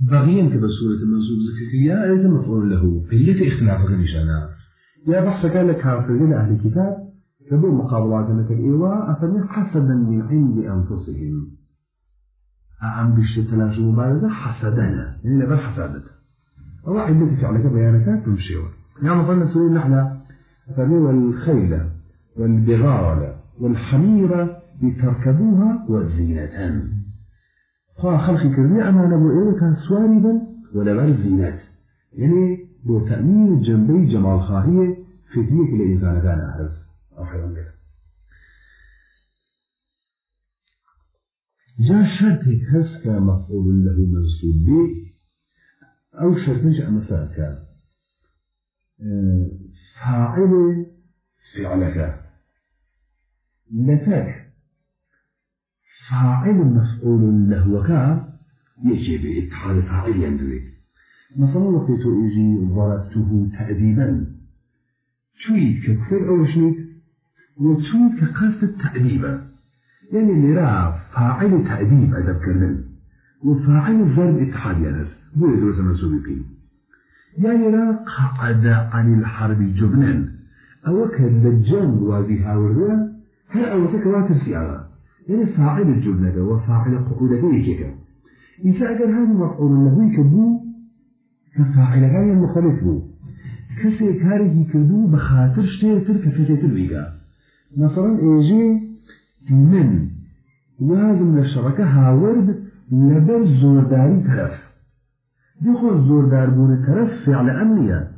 بغيا كبسورة منصوب ذكرية أيضا مفعول له. قلة اختلاف غنشانا يا بحث كان كافرين أهل الكتاب كبير مقابلات مثل إيواء أفرمي حسدا من عند أنفسهم. أعم بالشتلاش مبارزة حسدنا يعني لبر حسادته أو عدة فعلك بيانك تمشيوا يعني مثلا سوري نحن أفرمي والخيل والبغال والحمير لتركبوها وزينة. خلق كرني أما نبو إيه كان سواري بل ولا بل زينات يعني بو تأمين جنبي جمال خاهية في ديك الإنسان كان أهرز أو حيوان بيه جاء شرط هس كمفعول له منصوب به أو شرط نجأ مساكا فاعل فعلك لتك فاعل مفعول له وكا يجب اتحاد فاعل يندوي مثلا وقت يجي ضربته تأديبا. شويت ككثر أو شويت وشويت كقصد التأديب يعني اللي راه فاعل تأديب أدب كرنن وفاعل ضرب اتحاد ينس. بو يدرس منسوبين يعني راه قعد عن الحرب جبنا. أو كالدجان وازيها ورده هل أو تكواتر سيارة؟ يعني فاعل الجبنة وفاعل قعودة يكيك إذا أجل هذا مفعول له يكبو كفاعل غاية مخالف بو. كسي كاره كردو بخاطر شتير كفيتي تلويقا مثلا إيجي من. من الشركة هاورد لبر زورداري طرف. بيخو زوردار بون طرف فعل أمنية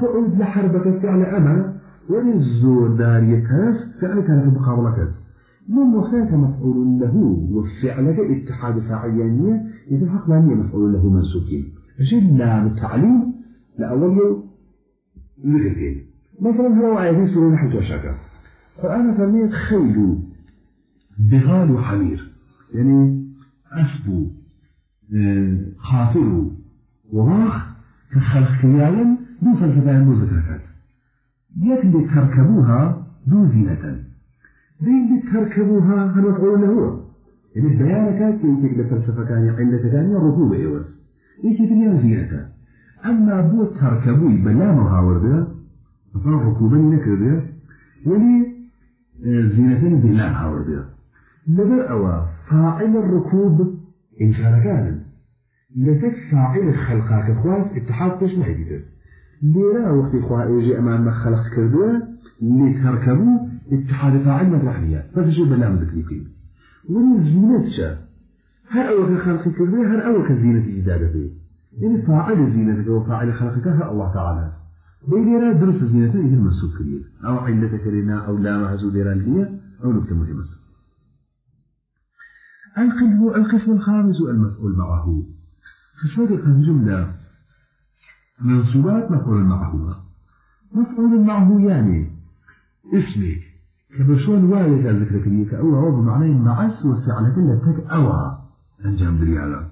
قعود لحربك فعل أمن ولي الزورداري طرف فعل طرف مقابلة كذا من وخاك مفعول له وفعلك اتحاد فاعليانية إذا حق لانية مفعول له منسوكين. أجل لا التعليم لأول يوم لغتين. مثلا هو آياتين سورة حج شاكا فأنا فرميت خيل بغال وحمير. يعني أسبو خاطر وراخ كخلق كيالا دو فلسفة المذكرات يكن تركبوها دو زينة. دين تركبوها هل مفعول له يعني بيانك كي تقدر فلسفة كان عندك ثانية ركوب إيوز إيش تبين زينته أما بو تركبوي بلا مهاور ده مثلا ركوبا نكر ده ولي زينتين بلا مهاور ده لبر أوا فاعل الركوب إن كان كان لتك فاعل الخلقات خواص اتحاد ما يجي ليرا وقت إخوة يجي أمام خلق كردوه لتركبوا اتحاد فاعل مطرحية فتشو بلا مذكري فيه ولي زينة شا. هر أول خلق كردوه هر أول كزينة جدادة فيه يعني فاعل زينتك وفاعل خلقك هو الله تعالى. بيديرا درس زينته إذا مسوك كبير أو علة كرينا أو لا مهزو ديران هي أو نكتة مهمة. القلب القسم الخامس المفعول معه. فصدق الجملة منصوبات مفعول معه مفعول معه يعني اسمك. كبشون والد ذكر كبير أو هو بمعنى معس وفعلة لتك أوى. أنجام دريالا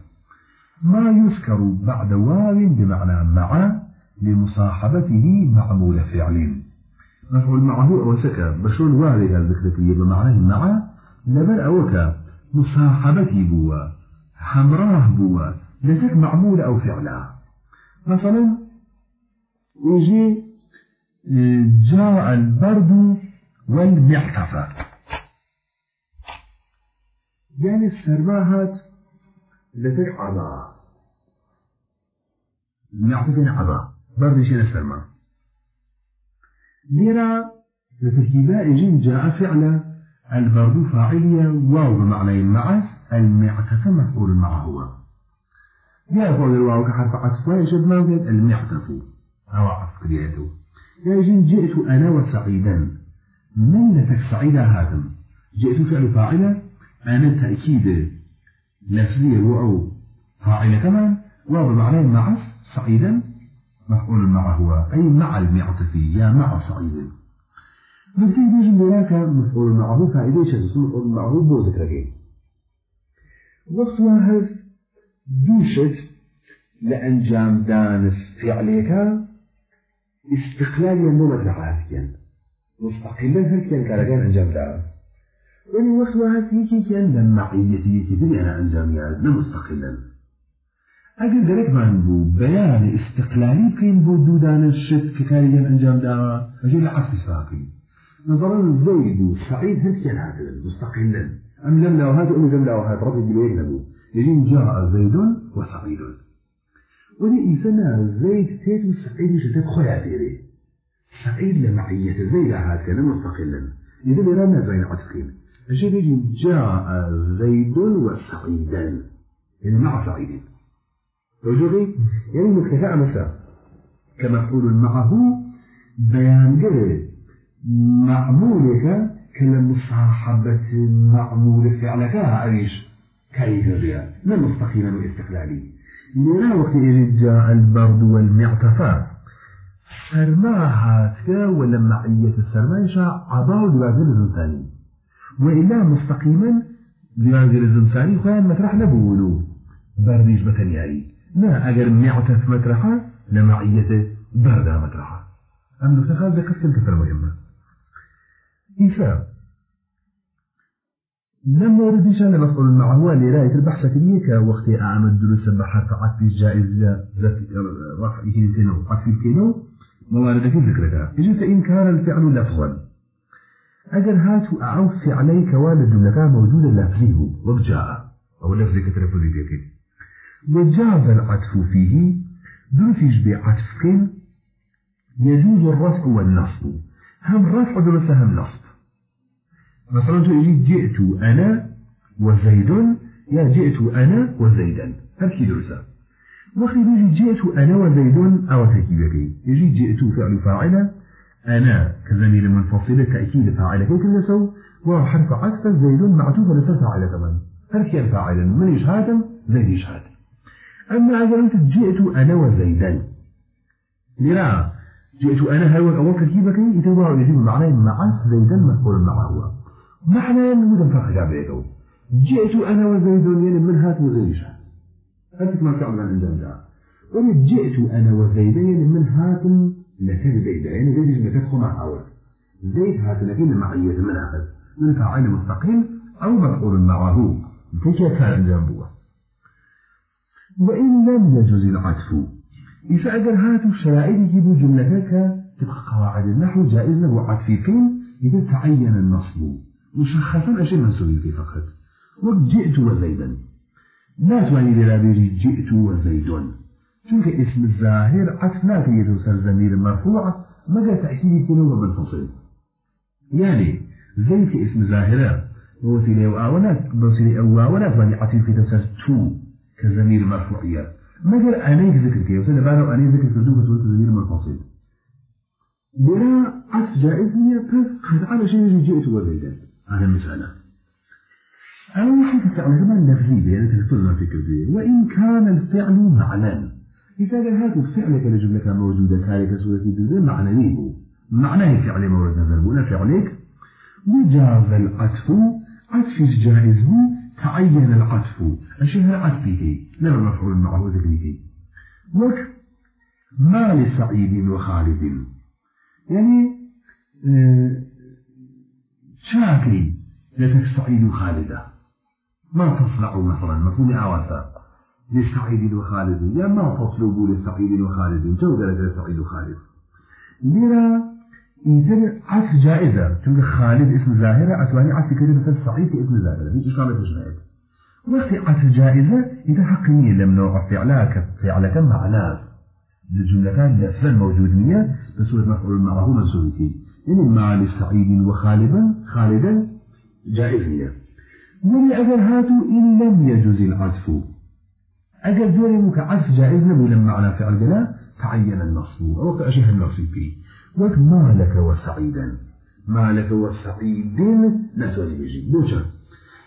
ما يذكر بعد واو بمعنى مع لمصاحبته معمول فعل. مفعول معه أو سكا. بشون والد ذكر كبير بمعنى مع لبر أوك مصاحبتي بوا حمراه بوا لتك معمول أو فعلا. مثلا يجي جاء البرد والمعتفى يعني السرماهات لتك عضاء معتفى عضاء برد شين السرما ليرا لتركيبا يجي جاء فعلا البرد فاعلية واو بمعنى معس المعتفى مفعول معه. هو يا قول الواو كحرف عطف يجب ما المعتف أو عطف كرياته يجب جئت أنا وسعيدا من لتك سعيدا هذا؟ جئت فعل فاعلة أنا تأكيد لفظية وأو فاعلة كمان واو بمعنى معس سعيدا مفعول معه هو أي مع المعطف يا مع سعيد نبتدي بيجي هناك مفعول معه فائدة شخص مفعول معه بو ذكرين وقت واحد دوشت لأنجام دانس فعليك استقلاليا ممتعاتيا مستقلا هل كان أنجام دانس ومن وقت واحد يجي كان لمعيتي يجي أنا أنجام ياد مستقلا ئەگەر گەرەکمان بوو بەیان استقلالی بکەین بۆ دوودانە شت کە کاریگەن ئەنجام داوە ئەژێ لە عەفی ساقی مثلا زيد وسعيد هل كان هكذا مستقلا؟ أم لم لا هذا أم لم لا هذا رضي بلوين له يجين جاء زيد وسعيد ولي إنسان زيد تيت وسعيد شتت خيا ديري. سعيد لمعية زيد هكذا مستقلا. إذا لنا بين عطفين أجل جاء زيد وسعيدا. يعني مع سعيد. وجدي يعني مكتفى مثلا كمفعول معه بيان قري معمولك كالمصاحبة معمول فعلك عريش كيف بها ما مستقيما واستقلالي من وقت جاء البرد والمعتفى سرماهاتك ولا معية السرمايشة عضاو لبازل الزنساني وإلا مستقيما لبازل الزنساني خوان مطرح نبولو برديش بتنياري ما أجر معتف مطرحة لمعية بردها مطرحة أم نفتخذ ذكرت كثير مهمة إيفا لم ورد شان مفعول معه لراية البحث كليك وقت أعمل دروس بحرف عطف جائز رفعه موارد في ذكرك. إجت إن كان الفعل لفظا. أجل هاتوا أعوف فعلي كوان جملة موجودة لفظيه وجاء أو لفظي كتلفظي بيكي وجاز العطف فيه. درسج بعطف. يجوز الرفع والنصب. هم رفع درس هم نصب. مثلا تقولي جئت أنا وزيد. يا جئت أنا وزيدا. هذا درسة وقت يجي جئت أنا وزيد أو تكيبك يجي جئت فعل فاعل أنا كزميل منفصل تأكيد فاعل كيف نسو وحرف عطف زيد معطوف لسر فاعل كمان. هركي الفاعل من إشهاد زيد إشهاد. أما إذا أنت جئت أنا وزيدا لرا جئت أنا هل أول تركيبك يتبع يجيب معناه مع زيدا مفعول معه. معنى مدن فرق جابيته جئت أنا وزيد يعني من هات وزيد شهر هل ما تعمل عن عندهم جاء وأنا جئت أنا وزيد يعني من هات لك زيد يعني زيد لك تدخل مع أول زيد هات لكن معية من أخذ من فاعل مستقيم أو مفعول معه. فكيف كان عندهم بوه وإن لم يجوز العطف. إذا أجل هاتوا الشرائط يجيبوا جملتك تبقى قواعد النحو جائز له عطفين إذا تعين النصب. مشخصا أشياء منسوبين في فقط وجئت وزيدا. لا تواني لرابيري جئت وزيد چونك اسم الظاهر عطف لا تجد سر زمير مرفوع مدى تأكيد كنوة منفصل يعني زيد اسم ظاهرة ووسيلة وآونات بوسيلة أواونات واني عطف في تسر تو كزمير مرفوعية مگر أنا ذكر كي وسنة بعد أنا ذكر كردو بسوية زمير منفصل بلا عطف جائز هي بس قد على شيء جئت وزيدا هذا مسألة أو حيث فعل كمان لفظي يعني تلفظنا في كردية وإن كان الفعل معنى. إذا كان هذا الفعل كالجملة موجودة كارك سورة الدودة معنى هو معناه فعل مورد نظر بولا فعلك. وجاز العطف. عطف جائز. تعين العطف. أشياء عطفه. لا مفعول معه ذكره وك ما لسعيد وخالد. يعني آه شاكي لتك سعيد خالدة ما تصنع مثلا؟ مفهوم أواسا لسعيد وخالد. يا ما تطلبوا لسعيد وخالد؟ جو درجة سعيد وخالد. لرا إذا عطف جائزة. تقول خالد اسم زاهرة أتواني عطف كلمة سعيد اسم زاهرة هيك إشكال تجنائك وقت عطف جائزة إذا حقيقي لم نوع فعلك فعلك مع ناس الجملتان لفظا موجود نية بصورة مفعول معه منصوبتي يعني مع لسعيد وخالدا خالدا جائز أجل هاتوا إن لم يجوز العطف. أجل ذلك عطف جائز نبو لما معنى فعل جلا تعين النصب أو أشهر النصب فيه وك ما لك وسعيدا. ما لك وسعيد تولي بيجي بوشا.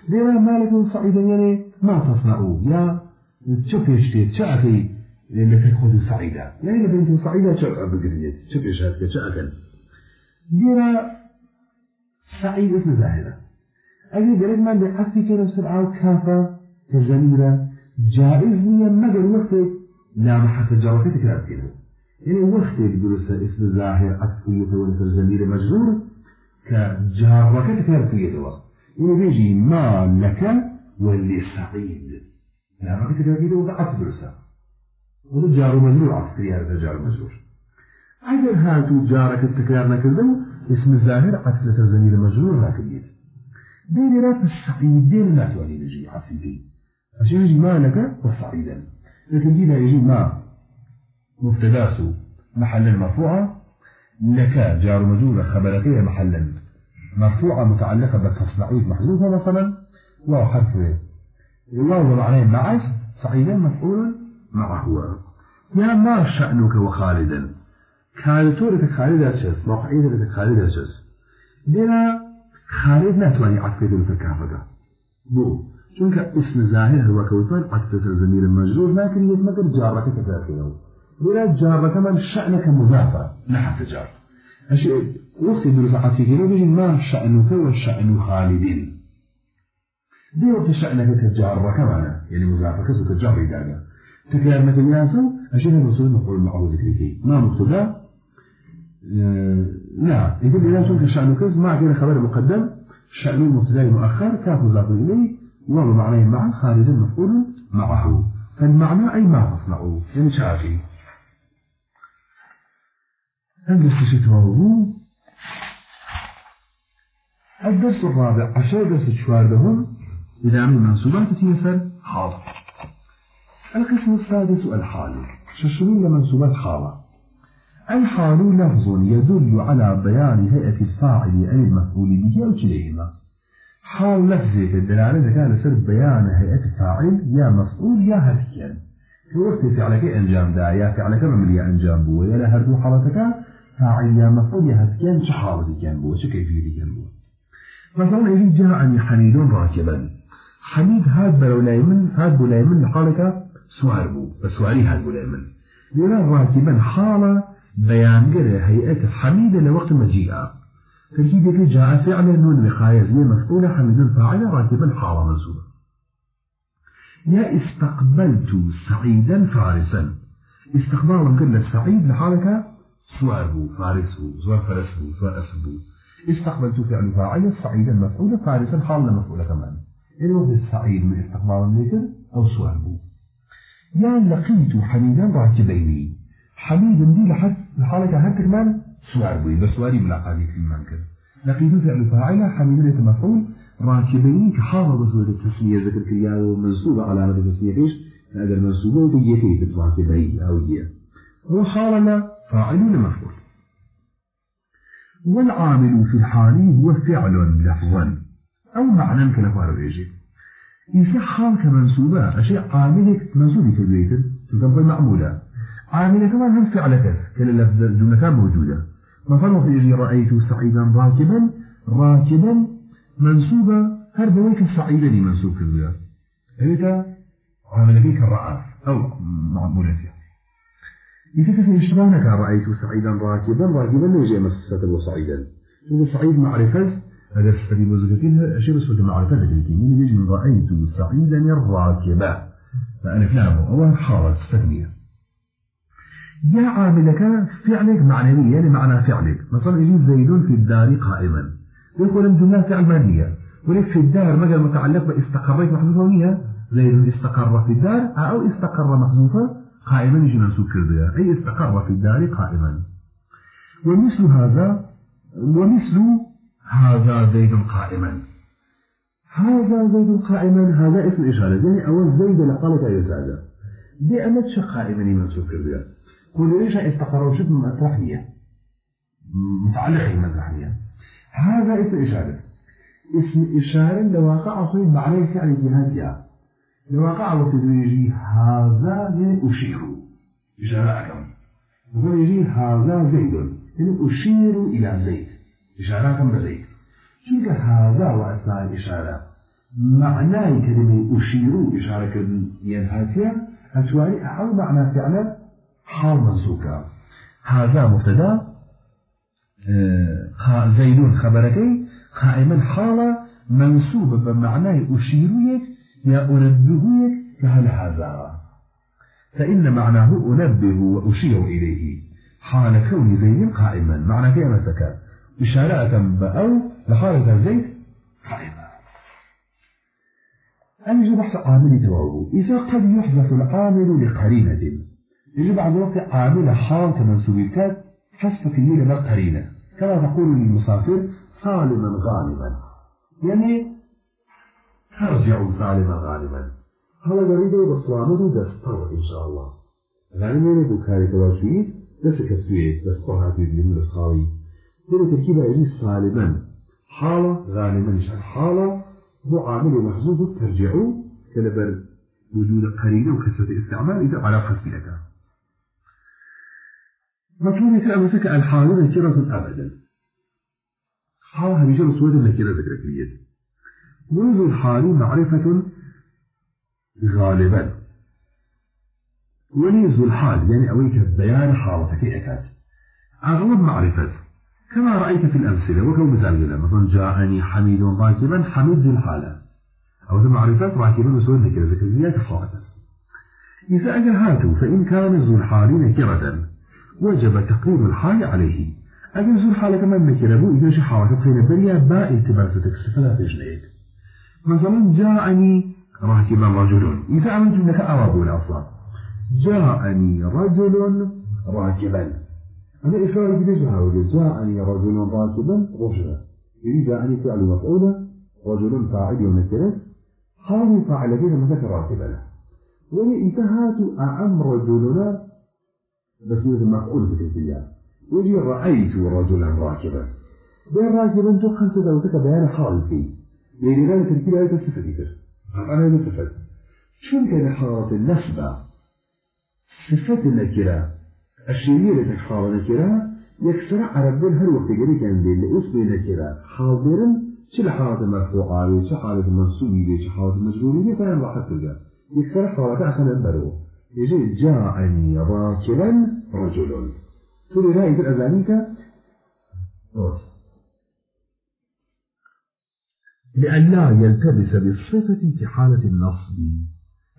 لما ما لك وسعيدا يعني ما تصنعوا يا شوف يشتي شاكي لتدخل سعيدا. يعني لما انت سعيدا شو بقريت شوف هذا شاكل لما سعيد اسم زاهرة أجل بريد ما بحثي كده سرعة كافة كزميرة جائز هي مجر وقت لا محط الجواب تكرار كده يعني وقت يدرس اسم ظاهر عطفية ولسر زمير مجرور كجارة تكرار كده يعني بيجي ما لك واللي سعيد لا ما تكرار كده وقع عطف درسه وده جار مجرور عطفي هذا جار مجرور. أجل هاتو جارك التكرار نكذو اسم الظاهر عطفة الزمير مجرور نكذو دين رات السعيد دين لا تواني نجي عفيدي عشان يجي ما لك وسعيدا لكن دينا يجي ما مبتداس محل مرفوعة لك جار مجرور خبرتيه محلا مرفوعة متعلقة بالتصنعيد محذوفة مثلا واو حرف واو معناه معه سعيدا مفعول معه. يا ما شأنك وخالدا. كانتورك خالدا شس موقعيتك خالدا شس. لنا خالد ناتواني عطفه لسر كافدا بو چونك اسم ظاهر هو كوتوان عطفه الزمير المجرور لكن يتمكن جارك تكافيه لنا جارك من شأنك مضافة نحف جار. أشياء وقت درس عطفه لنا ما شأنك وشأن خالد دي وقت شأنك كجارك معنا يعني مضافة كجار دانا تكرار مثل ياسو أشياء الرسول نقول معه ذكرك ما مبتدا نعم. يقول إذا شنك شأن كز ما كان خبر مقدم شأن المبتدأ مؤخر كاف مضاف إليه وهو معناه مع خالد مفعول معه. فالمعنى أي ما تصنعه؟ يعني شافي أندرس شتوه الدرس الرابع عشر درس شواردهم. إذا من منصوبات تيسر حاضر القسم السادس الحال ششرين لمنصوبات حالة الحال لفظ يدل على بيان هيئة الفاعل أي المفعول به أو كليهما حال لفظة الدلالة كان سر بيان هيئة الفاعل يا مفعول يا هركيان في وقت فعلك أنجام دا يا فعلك مملي أنجام بو يا لهردو حالتك فاعل يا مفعول يا هركيان شحالة كان بو شكيفية كان بو مثلا إذا جاءني حميد راكبا. حميد هاد بلولاي من هاد بولاي من حالك سوار بو بسواري هاد بولاي من لنا راكبا حالة بيان قرأ هيئة حميدة لوقت مجيئة تركيبك جاء فعل نون وقاية مفعولة حميد فاعل راكبا حالة منصوبة يا استقبلت سعيدا فارسا. استقبالا كل سعيد لحالك سواره فارسه سوار فرسه سوار أسبه استقبلت فعل فاعل سعيدا مفعولا فارسا حالا مفعولا كمان. إذا وقت السعيد من استقبال ذكر أو سواره يا لقيت حميدا راكبين حميد دي لحد الحالة هكذا كمان سوار بوي بسواري ملاقاتي في المنكر لقيت فعل فاعل حميد مفعول. راكبين كحافظ بصورة التسمية ذكر كريا ومنصوبة على هذا التسمية إيش؟ هذا المنصوبة وتجيتي بالراكبين أو هي. وحالنا فاعل مفعول. والعامل في الحال هو فعل لفظا. أو معنى كلفار يجي. إذا حال كمنصوبة أشياء عاملك منصوب في البيت تنقل معمولة عاملة كمان هم فعلك كلا الجملة موجودة. مثلا في رأيت سعيدا راكبا راكبا منصوبة هرب ويك السعيدة دي في البيت هذا عامل فيك الرعاف أو معمولة فيها. إذا كنت إشبانك رأيت سعيدا راكبا. راكبا ليجي مسفة وسعيدا شوف سعيد معرفة. هذا السبيل وزكتين أشياء بس في معرفة. لكن يجي رأيت سعيدا راكبا. فأنا كلامه أول حالة استثنية يا عاملك فعلك معنوي يعني معنى فعلك. مثلا يجي زيد في الدار قائما. يقول الجملة فعل مالية ولك في الدار مجال متعلق باستقريت محذوفة زيد استقر في الدار أو استقر محذوفة قائما يجي منسوب كردها أي استقر في الدار قائما. ومثل هذا ومثل هذا زيد قائما. هذا زيد قائما هذا اسم إشارة. زي أول زيد لقالك أي زادة دي أمد قائما منسوب كردها كل إيش استقر وشد من مطرحية متعلق بمزحية هذا اسم إشارة. اسم إشارة لواقع أخوي معنى فعل جهاتها لواقع وتدريجي هذا يعني أشير. إشارة أكم وقال يجي هذا زيد. يعني أشير إلى زيد. إشارة كم بزيد. شنك هذا وأسماء الإشارة؟ معنى كلمة أشير إشارة كم ينهاتها أتواري أو معنى فعلا حال منسوكا هذا مبتدا آه زيد خبركي قائما حالة منسوبة بمعنى أشيريك يا أنبهك فهل هذا. فإن معناه أنبه وأشير إليه. حال كون زيد قائما. معنى كلمتك إشارة بأو لحالة زيد قائما. أنجي بحث عامل توعه إذا قد يحذف العامل لقرينة. يجب بعد وقت عامل حال كمنسوب الكاد حسب في لما قرينة كما تقول للمسافر سالما غانما يعني ترجع سالما غانما هذا بريد بصوامد دستور إن شاء الله. غانما يبو كاري تواشوي دست كسبيه دستور هاتي دي من الصاوي دين تركيبة يجي سالما حالة غانما نشان حالة عامل محزوب ترجعوا كنبر وجود قرينة وكسرة استعمال إذا على قسميتها مطلوب أمسك الحال نكرة أبدا. حالها بجل صورة نكرة ذكرية منذ الحال معرفة غالبا. وليز الحال يعني أويك بيان حالتك أكاد أغلب معرفة كما رأيت في الأمثلة وكو مثال مثلا جاءني حميد راكبا حميد ذي الحالة أو ذي معرفات راكبا مسؤول نكرة ذكرية كفارة إذا أجل هاتوا فإن كان ذو الحال نكرة وجب تقديم الحال عليه. أجل ذو الحال كمان نكرة بو إذا شي حركة خير بريا باء اعتبارتك استفلا تجنيك مثلا جاءني راكبا رجل إذا أمنت أنك أرابون أصلا جاءني رجل راكبا. أنا إشارة بجهة جاءني رجل راكبا رجلا. يعني جاءني فعل مفعولة رجل فاعل ومكرس حال فاعل بها مثل راكبا؟ يعني انتهت أعم رجلنا بسيطة مفعول بكثير ويجي رأيت رجلا راكبا. بين راكبا تقن تدوتك بيان حال فيه يعني لا تركيب آية الصفة كتير أنا هذا صفة. شو كان حالة النسبة صفة النكرة. الشيء اللي تحصل نكرة يكسر عربين هر وقت قري كان بين اسم نكرة حاضرا شو حالة مرفوعة شو حالة منصوبة شو حالة مجرورة فهم راح تلقى يكسر حالة عشان نبرو يجي جاءني راكبا رجل تقول رأي في الأذانيك لئلا يلتبس بالصفة في حالة النصب.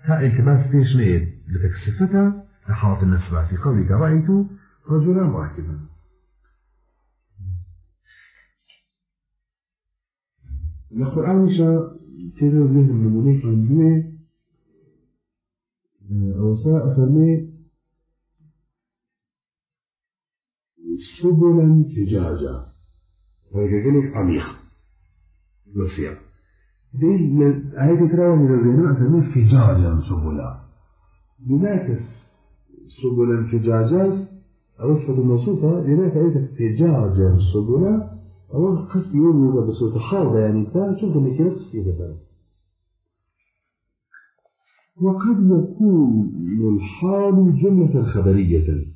هاي التباس فيش ليه؟ لتك صفتها لحالة النسبة في قولك رأيت رجلا راكبا. القرآن مش تيرو ذهن النمونيك من دوه. ساء فرمي سبلا فجاجا. ويقولك عميق نصيع دي آية تراوى من الزينون أفرمي فجاجا سبلا هناك سبلا فجاجا الصفة الموصوفة هناك آية فجاجا سبلا أول قصد يقول بصوت حاضة يعني تا شوف كيف في ذلك وقد يكون الحال جملة خبرية.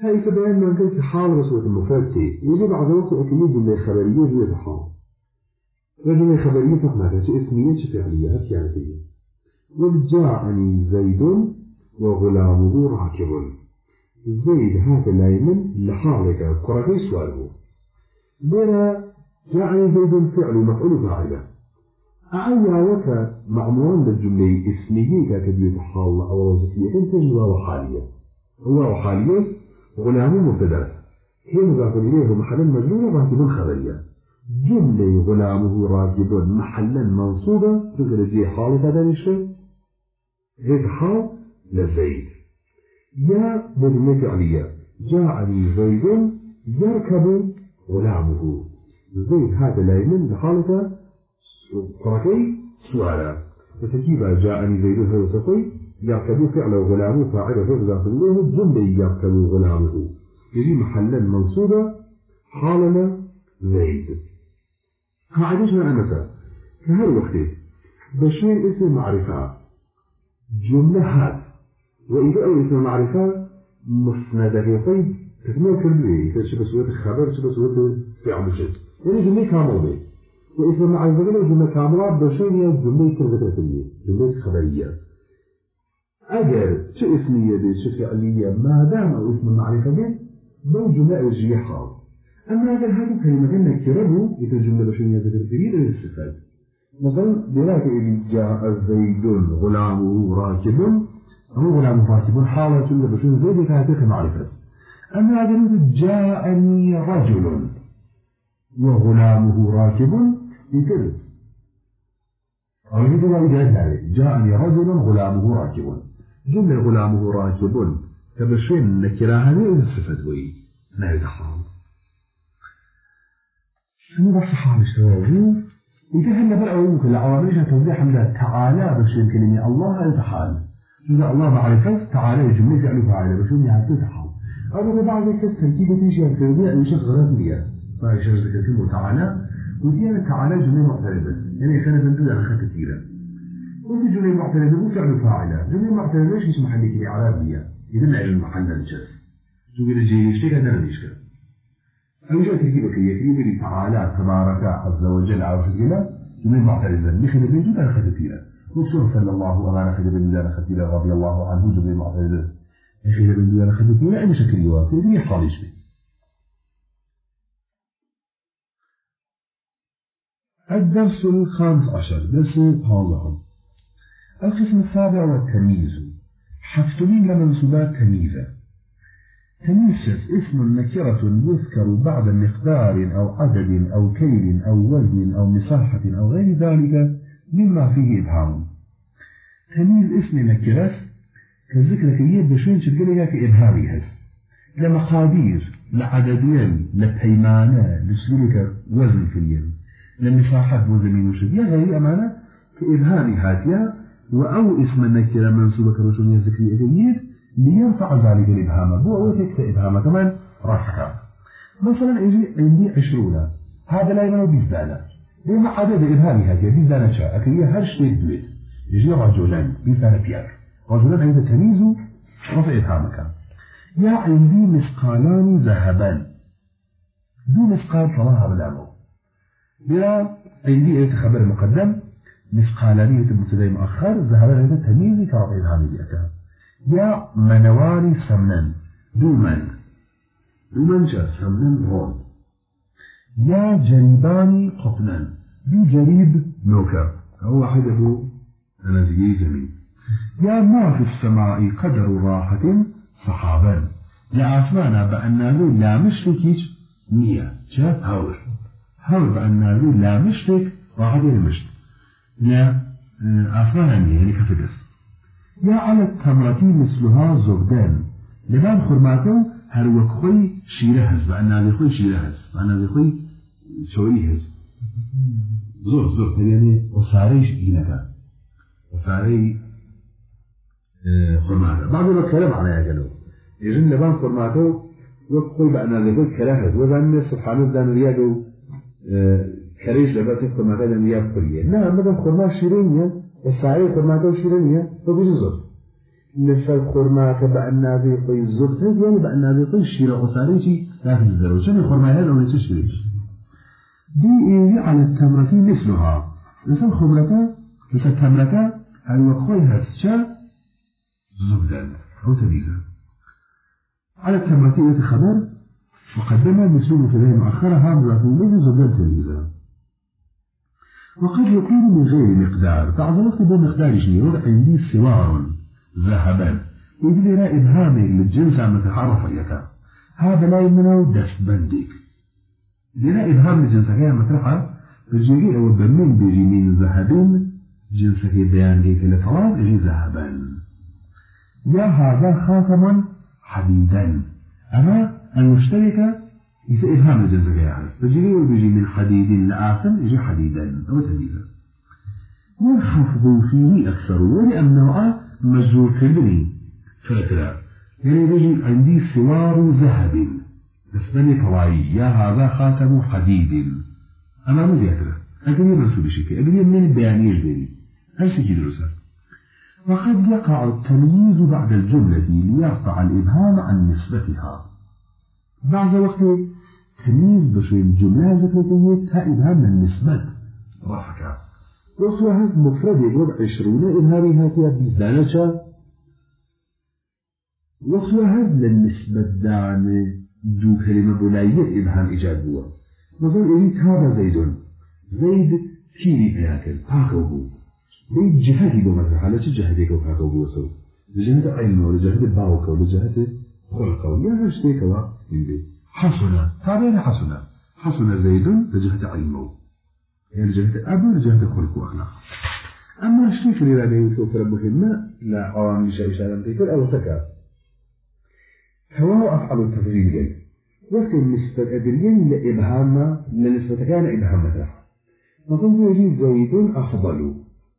هاي تبين ما قلت حال بصوت المفاتي يجب على وقت أكمل جملة خبرية جملة حال. جملة خبرية تقنعها شو اسمية شو فعلية عرفية وجاءني زيد وغلامه راكب. زيد هذا لايمن لحالك قرقي سؤاله بلا جاءني زيد فعل مفعول فاعله. أعيا وك معمول للجملة اسمه ككبيرة حال أو وظيفية تجد وحالية. هو وحالية غلام مبتدا. هي مضاف إليه محلا مجرور راكب خبرية. جملة غلامه راكب محلا منصوبة تقدر تجي حال هذا الشيء هيك حال لزيد. يا بجملة فعلية جاءني زيد يركب غلامه. زيد هذا لا يمن بحالته. قرقي سؤالا. وتجيب جاءني زيد صفي يركب فعل غلامه فاعل فعل الله جملة يركب غلامه. يجي محلا منصوبة حالنا زيد. قاعدتنا أنك كهر وقت بشير اسم معرفة. جملة هات وإذا أو اسم معرفة مسندة في طيب تكمل كردوه شبه سوية الخبر شبه سوية فعل الجد يعني جملة كاملة واسم معرفة جملة كاملة بشير جملة كردوه جملة خبرية. أجر شو اسمية دي؟ شو فعلية ما دام أو اسم المعرفة دي بو جملة إجرية حال. أما أجر هذه كلمة نكرة إذا الجملة بشرية ذكر دليل الاستفاد مثلا دلالة إذا جاء زيد غلامه راكب. هو غلام راكب حالة جملة بشرية زيد كهذه معرفة. أما أجر جاءني رجل وغلامه راكب يكذب أو يقول جاءني رجل غلامه راكب. جملة غلامه راكب. كبشوين نكراهني إذا صفت بوي. نهي حال؟ شنو بس حال إذا هلا بقى ممكن العوامل توضيح حمد تعالى بشوين كلمة الله أنت حال إذا الله معرفة تعالى جملة فعل فاعل بشوين يعني تحال أنا بعض الكس تركيبة تيجي أن شخص غلط ليا فايش ذكرتم تعالى ودي تعالى جملة معترضة يعني كان بنتو على خط كثيرة وفي جملة معترضة مو فعل فاعلة. جملة معترضة ليش اسمها لك إعرابية؟ إذا ما علم محل الجس تقول جي اشتكى أنا مشكلة أو جاء تركيبة كي يكريم تعالى تبارك عز وجل عز وجل جملة معترضة بخد بنتو على خط كثيرة رسول صلى الله عليه وسلم بالله خطيرة رضي الله عنه جملة معترضة خير بالله خد كثيرة أي شكل يوافق يدري يحصلش به الدرس الخامس عشر درس هذا القسم السابع والتمييز حفت من لمنصوبات تمييزا تمييز اسم نكرة يذكر بعد مقدار أو عدد أو كيل أو وزن أو مساحة أو غير ذلك مما فيه إبهام. تمييز اسم نكرة كذكر كيب بشين شبقلها كإبهامي هس لمقادير لعددين لبيمانة لسلوك وزن في اليوم لمساحة وزمين وشد يا غير أمانة كإبهام هاتيا وأو اسم النكرة منصوبة كرسول ذكري أدوية لينفع ذلك الإبهام. بو أوتك إبهام كمان رفعك. مثلا يجي عندي عشرون. هذا لا يمنع بيزدانا لما عدد إبهام هاتيا بيزدانا شاء. أكي هرش تيك دويت. يجي رجلان بيزدانا بيار رجلان عند تمييز رفع إبهامك. يا عندي مثقالان ذهبان. دو مثقال صلاها بالعمو بلا إيه خبر مقدم مثقالانية المبتدا مؤخر ذهب إلى تمييز إبهامي بأتاه يا منواني سمنا دومن. دومن جا سمنا رول يا جريباني قطنا دو جريب نوكا. هو واحدة نمزجي زمين يا ما في السماء قدر راحة صحابا. أسمانا بأن لا مشركيش. نية جاء هاور. هاور بأن لا مشرك راحة المشرك لا أصلا يعني كفدس يا على التمرة مثلها زغدان لبان خرماته هر وكخوي شيرهز بأن هذا خوي شيرهز بأن هذا خوي شويهز زور زور يعني وصاريش إينك وصاري خرماته بعض الكلام على يجلو يجن لبان خرماته وكخوي بأن هذا خوي كلاهز وذن سبحانه ذن رياجو کریش لگا تو خورما که دنیا پریه نه مدام خورما شیرینیه اسرائیل خورما تو شیرینیه تو بیش زود نفر خورما که با النازی قوی زود نیست یعنی با النازی قوی شیر و سری چی؟ نه بیش زود چون خورما هر دو نیست شیر است دی ای ای عن التمرتی مثلها. مثل خورما که تمرتا هر و هست چه؟ زودن رو تبیزه على التمرتين في خبر؟ وقدمها مسلوم في مؤخرة هامزة من زبدا تميزا وقد يكون من غير مقدار. الوقت بمقدار شيء عندي سوار ذهبا. يجري لا إبهام للجنس عم تتعرف إليك هذا لا يمنع دست بندك لنا إبهام للجنس هي مطرحة بجيري أو بمن بيجي من ذهب جنس هي بيان ديك لطلاب يجي ذهبا. يا هذا خاتما حديدا. أما المشتركة إبهام الجنس جاهز فجري بيجي من حديد لآثم يجي حديدا أو تمييزا والخفض فيه أكثر ولأنه مجرور كلمني فترة يعني بيجي عندي سوار ذهب. اسمني طلعي يا هذا خاتم حديد. أما مزياتنا أقول يبرسوا بشكل أقول من البيانية الجديد هل درسة؟ وقد يقع التمييز بعد الجملة ليرفع الإبهام عن نسبتها. بعض وقت تمييز بشوي الجملة ذكرتيه تا إبهام من نسبة ضحكة وقت هز مفرد يقول عشرون إبهامي هاتيا بيزدانشا وقت هز للنسبة دعم دو كلمة بولاية إبهام إيجاد بوا مثلا إيه تابا زيد زيد تيري بياكل باكو بو زيد جهتي بو على چه جهتي كو بو سو لجهة علمه ولجهة باوكو ولجهة خلقه. يا هشتيك وا إنبي حسن تابعين حسن حسن زيد لجهة علمه. يعني لجهة أبو لجهة خلق وأخلاق أما لا يوسف ربه ما لا عوامل شيء إشارة تذكر أو سكا. هو أفعل التفضيل جاي. وقت النسبة أدريين لإبهام لنسبة كان إبهام مثلا مثلا يجي زيد أفضل.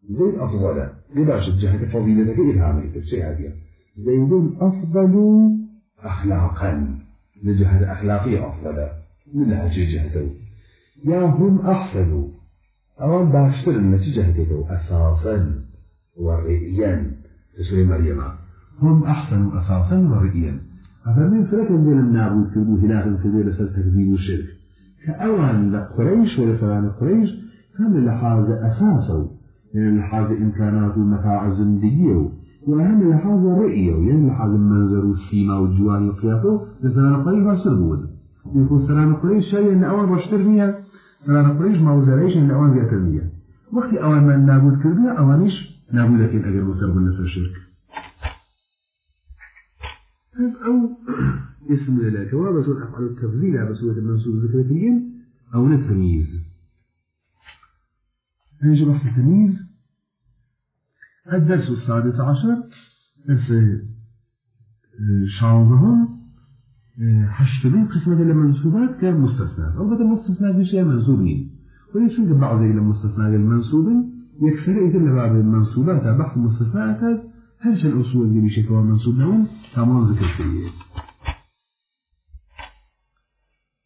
زيد أفضل. لباش الجهة فضيلتك إبهام الشيء هذه. زيد أفضل. أخلاقا لجهة أخلاقية أفضل من هذه جهته يا هم أحسنوا أوان باشتر النتيجة أساسا ورئيا. تسوي مريم. هم أحسنوا أساسا ورئيا. أفرمين فلك بين النابود كدو هلاك كبير لسل تكذيب والشرك كأوان لقريش ولا فلان قريش كان لحاظ أساسه يعني لحاظ إمكانات ومتاع الزندقية وأهم لحاظ رئية يعني لحاظ المنظر والسيما والجوان والقيافة لسلام قريش ما سربود يكون سلام قريش شيء أن أوان بشتر سلام قريش ما وزريش أن أوان زيادة وقت أوان من نابود كردية أوانيش نابود لكن أجر مصر بالنسبة للشرك هذا أو اسم لك وابة أفعل التفضيل بسورة المنصوب ذكرتين أو التمييز هنجي بحث التمييز الدرس السادس عشر درس شانزهم حشتبين قسمة المنصوبات كان مستثنى أو بدأ مستثنى بشيء منصوبين وليش بعض المستثنى المنصوبين يكسر إذن بعض المنصوبات بحث مستثناءات هرش الأصول اللي بشكل منصوب لهم تمام ذكر فيه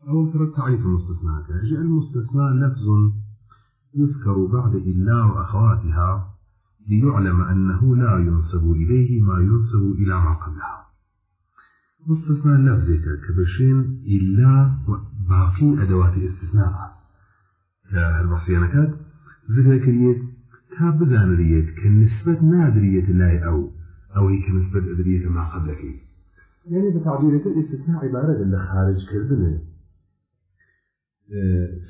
أول ترى تعريف المستثنى جاء المستثنى لفظ يذكر بعد إلا وأخواتها ليعلم أنه لا ينسب إليه ما ينسب إلى ما قبلها مستثنى اللفظ كبشين إلا وباقي أدوات الاستثناء كالمصيانكات ذكر كريت كاب بزانريت كنسبة نادرية الله أو أو هي كنسبة أدرية ما قبلك. يعني بتعبيرك الاستثناء عبارة اللي خارج كردنه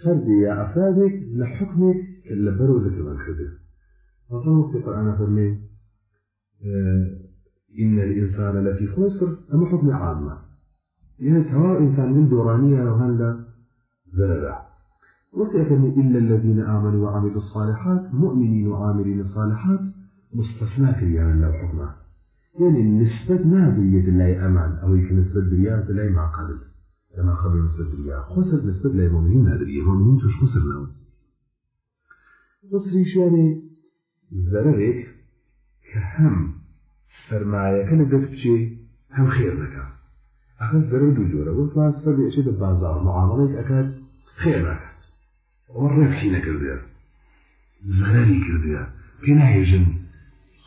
فرد يا أفرادك لحكمك اللي بروزك من في القرآن فرمي إن الإنسان لفي خسر أما حكم عامة؟ يعني توا إنسان من دورانية وهلا زررة وسيكون إلا الذين آمنوا وعملوا الصالحات مؤمنين وعاملين الصالحات مستثنى كريانا لو حكمه. يعني النسبة نادرية الله أمان أو نسبة برياء لا مع قبل. لما قبل نسبة برياء خسر نسبة لا مؤمنين نادرية مؤمنين توش خسر لهم؟ بصريش يعني زررك كهم سرمایه كان دەست بچێ هەم خێر نەکات ئەخە زەرە دوو جۆرە وە فاسفە بێچێت بە بازار معامڵێک ئەکات خێر ناکات. ئەوە ڕێبحی نەکردێ. زەرەری کردێ پێ ناهێژن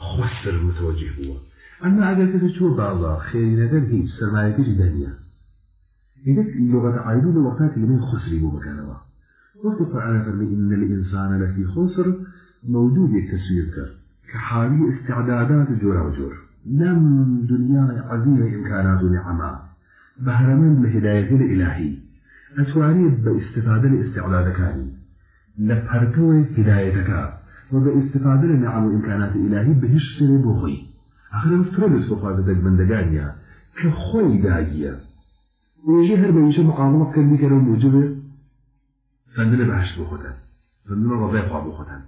خسر متوجه بووە. ئەمما ئەگەر کەسە چوە بازار خێری نەدەن هیچ سەرمایەکەشی دەنیە إذا اللغة عيدون وقتات من خسري بمكانها وقت فعلا إن الإنسان لفي خسر موجود التسوير كر كحالي استعدادات جورا وجور. لم دنيا عزيزة إمكانات نعمة بهرمان لهداية الإلهي. أتواني باستفادة لاستعداد كاني لبهرتوي هدايتك وباستفادة لنعم وإمكانات الإلهي بهش سنة بخي آخر مفترض سوخوازة بندقانيا كخوي داجيا ويجي هرب يجي مقاومة كان بك لو موجبه سندنا بهش بخوتان رضيقا بخوتان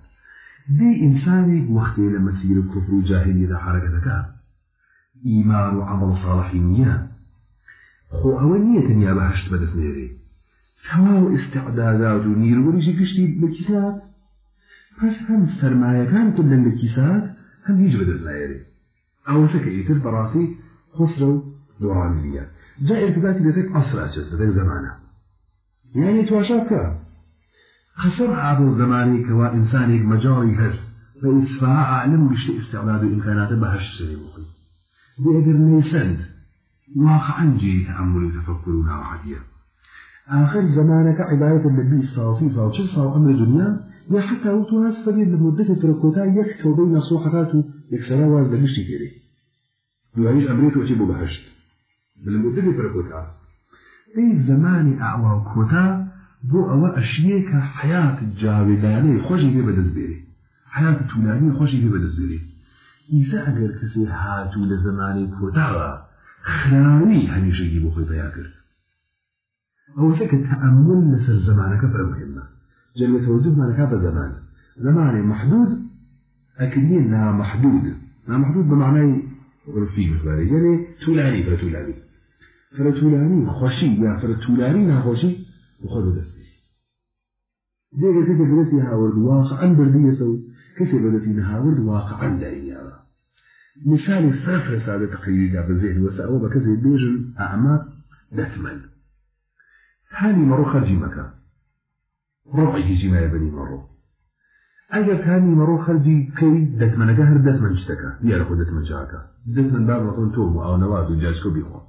دي إنساني وقتي لما سير الكفر وجاهلية ذا حركتك إيمان وعمل صالحينية خو أولية يا بهشت بدس نيري تواو استعدادات ونير وريجي كشتي بكيسات بس هم سرماية كان كل الكيسات هم يجي بدس نيري أو سكيتر براسي خسروا دورانية جاء ارتباطي لذلك أسرع جدا ذلك زمانه يعني تواشاك خسر عبر زماني كوا إنساني مجاري هز فإسفاء أعلم بشيء استعداد إمكانات بهش سريبوكي بقدر نيسند واقعا جي تأمل وتفكر وحدية آخر زمانك عبادة النبي صلى الله عليه وسلم صلى الله أمر الدنيا يا حتى وتو ناس فدي لمدة تركوتا يكتب بين صوحكاته يكسرها وارد مشتي كيري يعيش أمريكا وتيبو بهشت؟ بالمدة تركوتا في زمان أعوى كوتا بو أو أشياء كحياة الجاودانية خوشي في بدزبيري حياة التولانية خوشي في بدزبيري إذا أجر كسي هاتو لزماني كوتا خراوي هميشه يجيبو خوي بياكر أو شك التأمل لسر زمانك فرق مهمة جل توجه مالك هذا زمان. زمان محدود أكيد لا محدود لا محدود بمعنى رفيق يعني تولاني فتولاني فرەتولانی خۆشی یا فرەتولانی بخۆ دەست دێگە کەسێک بەدەستی هاورد واقعا بردیەسە و کەسێک بەدەستی نەهاورد واقعا داینیاوە نشانی سافر سادە تقریبا بەزێن وەسە ئەوە بە کەسێک بێژن ئەعما دەتمەن تانی مەڕۆ خەرجی مەکە ڕۆحێکی جیمایە بنی مەڕۆ ئەگەر تانی مەڕۆ خەرجی کەی دەتمەنەکە هەر دەتمەن شتەکە دیارە خۆ دەتمەن چاکە دەتمەن با مەسڵ تۆ و ئەو نەوات و جاچکە بیخۆ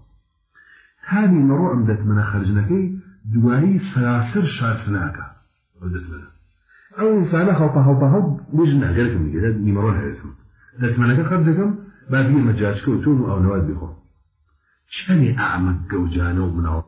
تانی مەڕۆ ئەم دەتمەنە خەرجنەکەی دوایی سراسر شارس ناکە. دەتمەنە ئەو ئینسانە خەڵپە هەڵپە هەڵ بژ ناگەرکم دیگە نیمەڕۆ هەرسم دەتمەنەکە خەر دەکەم با بیر مەجاچکە و تۆم ئەو نەوات بخۆ چەنی ئامە گەوجانە و مناوە؟